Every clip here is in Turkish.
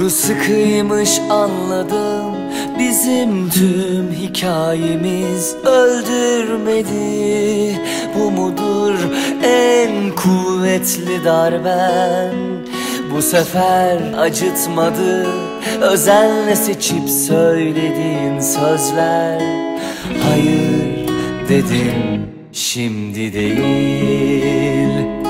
sıkıymış anladım. Bizim tüm hikayemiz öldürmedi. Bu mudur en kuvvetli darben? Bu sefer acıtmadı. Özenle seçip söylediğin sözler. Hayır dedim şimdi değil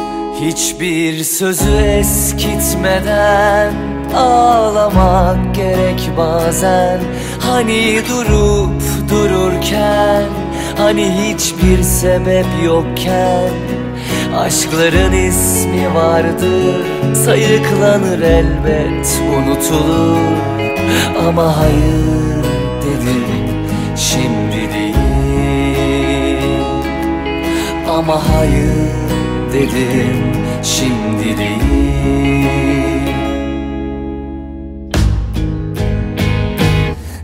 Hiçbir sözü eskitmeden Ağlamak gerek bazen. Hani durup dururken Hani hiçbir sebep yokken. Aşkların ismi vardır Sayıklanır elbet unutulur. Ama hayır dedim şimdi değil. Ama hayır dedim şimdi değil.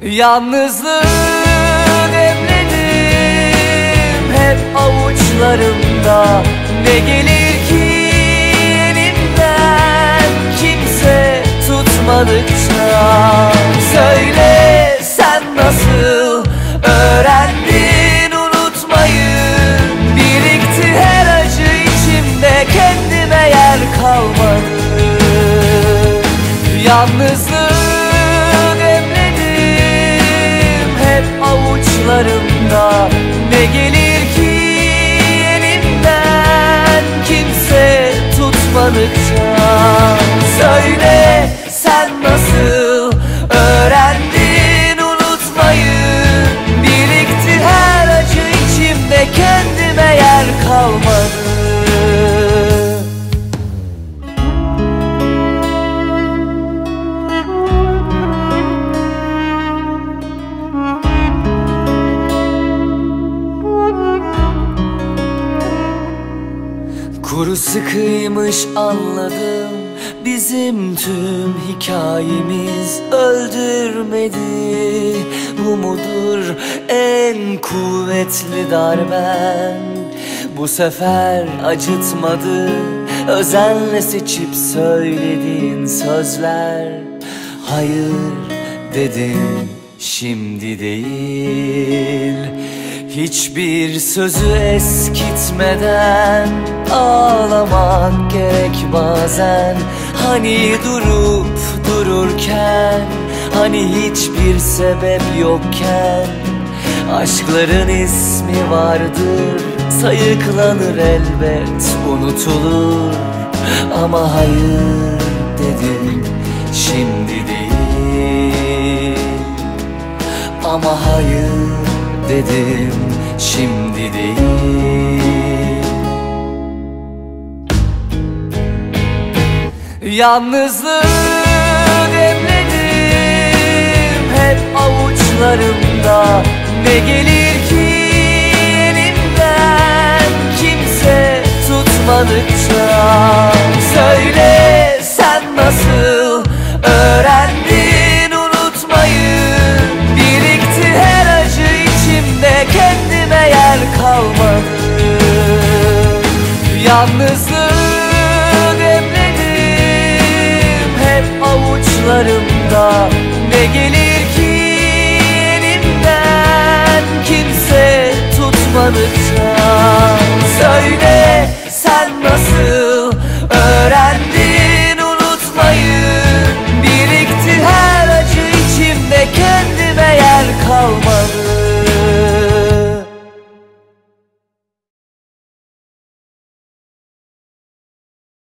Yalnızlığı demledim hep avuçlarımda. Ne gelir ki elimden kimse tutmadıkça? Söyle Yalnızlığı avuçlarımda. Ne gelir ki elimden kimse tutmadıkça? Söyle sen nasıl öğrendin Kuru sıkıymış anladım. Bizim tüm hikayemiz öldürmedi. Bu mudur en kuvvetli darben? Bu sefer acıtmadı. Özenle seçip söylediğin sözler. Hayır dedim şimdi değil Hiçbir sözü eskitmeden Ağlamak gerek bazen. Hani durup dururken Hani hiçbir sebep yokken. Aşkların ismi vardır Sayıklanır elbet unutulur. Ama hayır dedim şimdi değil. Ama hayır dedim şimdi değil. Yalnızlığı demledim hep avuçlarımda. Ne gelir ki elimden kimse tutmadıkça? Söyle Yalnızlığı demledim hep avuçlarımda. Ne gelir ki elimden kimse tutmadıkça? Söyle sen nasıl